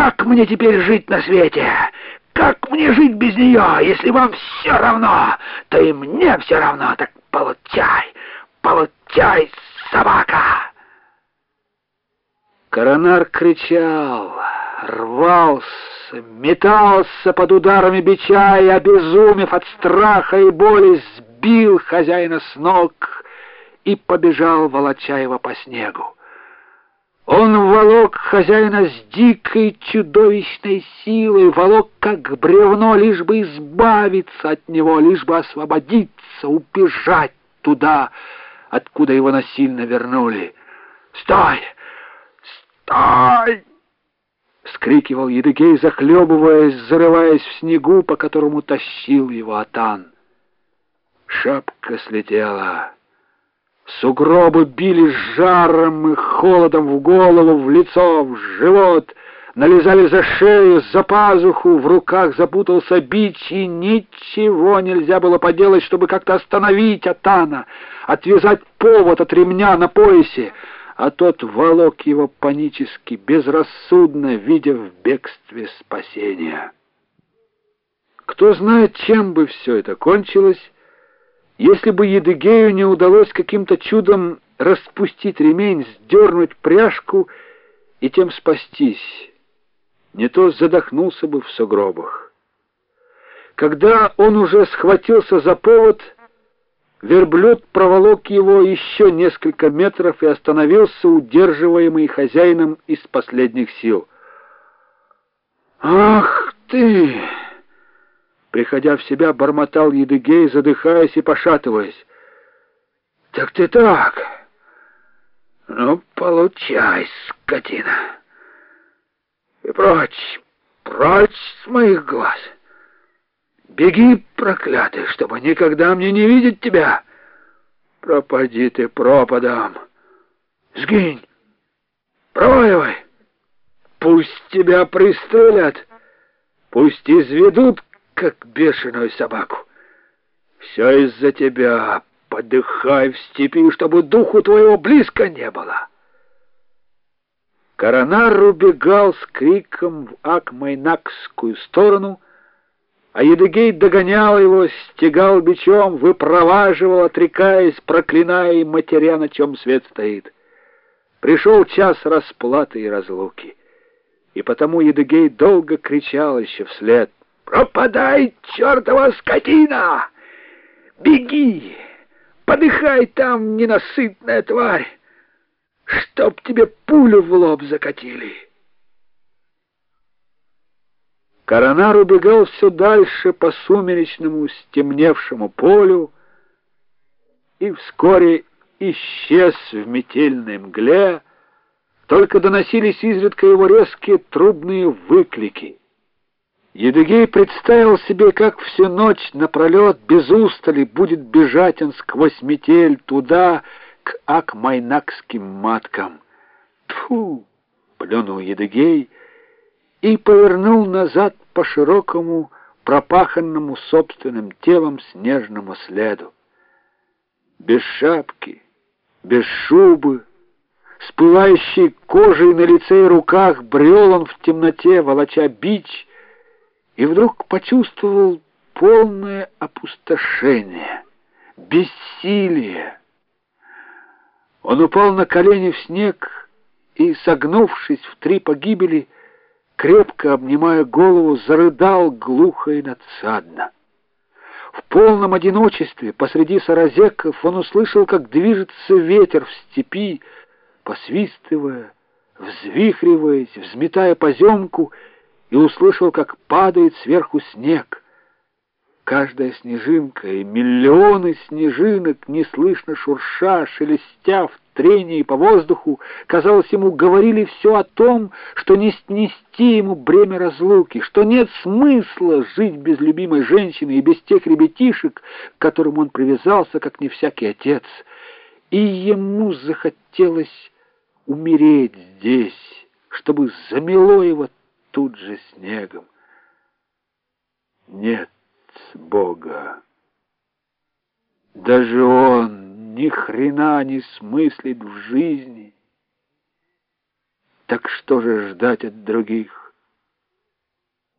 Как мне теперь жить на свете? Как мне жить без нее? Если вам все равно, то и мне все равно. Так получай, получай, собака!» Коронар кричал, рвался, метался под ударами бича и, обезумев от страха и боли, сбил хозяина с ног и побежал, волоча его по снегу. Он волок хозяина с дикой чудовищной силой, волок как бревно, лишь бы избавиться от него, лишь бы освободиться, убежать туда, откуда его насильно вернули. «Стой! Стой!» — вскрикивал Едыгей, захлебываясь, зарываясь в снегу, по которому тащил его Атан. Шапка слетела. Сугробы били жаром и холодом в голову, в лицо, в живот, налезали за шею, за пазуху, в руках запутался бич, и ничего нельзя было поделать, чтобы как-то остановить Атана, отвязать повод от ремня на поясе, а тот волок его панически, безрассудно, видя в бегстве спасения. Кто знает, чем бы все это кончилось, если бы Едыгею не удалось каким-то чудом распустить ремень, сдернуть пряжку и тем спастись, не то задохнулся бы в сугробах. Когда он уже схватился за повод, верблюд проволок его еще несколько метров и остановился, удерживаемый хозяином из последних сил. «Ах ты!» Приходя в себя, бормотал Едыгей, задыхаясь и пошатываясь. «Так ты так! Ну, получай, скотина! И прочь, прочь с моих глаз! Беги, проклятый, чтобы никогда мне не видеть тебя! Пропади ты пропадом! Сгинь! Проваливай! Пусть тебя пристрелят! Пусть изведут как бешеную собаку. Все из-за тебя. Подыхай в степи, чтобы духу твоего близко не было. Коронар убегал с криком в Акмайнакскую сторону, а Едыгей догонял его, стегал бичом, выпроваживал, отрекаясь, проклиная и матеря, на чем свет стоит. Пришел час расплаты и разлуки, и потому Едыгей долго кричал еще вслед — Пропадай, чертова скотина! Беги! Подыхай там, ненасытная тварь! Чтоб тебе пулю в лоб закатили!» Коронар убегал все дальше по сумеречному стемневшему полю и вскоре исчез в метельной мгле, только доносились изредка его резкие трубные выклики — Едыгей представил себе, как всю ночь напролет без устали будет бежать он сквозь метель туда, к акмайнакским маткам. Тфу! плюнул Едыгей и повернул назад по широкому, пропаханному собственным телом снежному следу. Без шапки, без шубы, с пылающей кожей на лице и руках брел он в темноте, волоча бич, и вдруг почувствовал полное опустошение, бессилие. Он упал на колени в снег и, согнувшись в три погибели, крепко обнимая голову, зарыдал глухо и надсадно. В полном одиночестве посреди саразеков он услышал, как движется ветер в степи, посвистывая, взвихриваясь, взметая поземку и услышал, как падает сверху снег. Каждая снежинка и миллионы снежинок, неслышно шурша, шелестя в трении по воздуху, казалось ему, говорили все о том, что не снести ему бремя разлуки, что нет смысла жить без любимой женщины и без тех ребятишек, к которым он привязался, как не всякий отец. И ему захотелось умереть здесь, чтобы замело его тут же снегом. Нет Бога. Даже он ни хрена не смыслит в жизни. Так что же ждать от других?